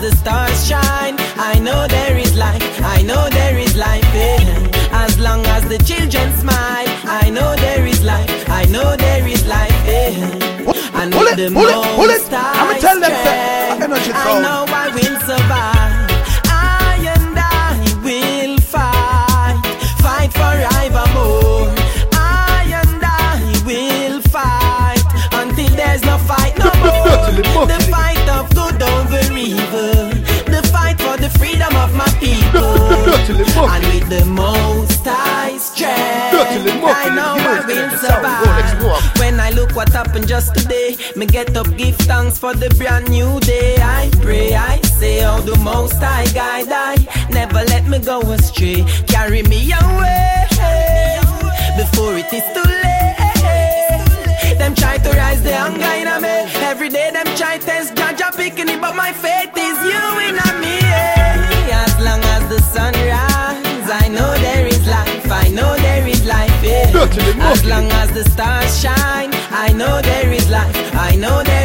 the stars shine, I know there is life, I know there is life. Yeah. As long as the children smile, I know there is life, I know there is life. Yeah. And pull it, the pull it, pull it. I'm gonna tell them that energy I know I will survive. The most high strength, Dirty little monkey, I know I will little sound. Go, let's go up. survive. When I look what happened just today, me get up, give thanks for the brand new day. I pray, I say, oh, the most high guide I never let me go astray. Carry me away before it is too late. Them try to rise the hunger in a me. Every day them try test Jaja picking it, but my faith is you in me. As long as the stars shine, I know there is life. I know there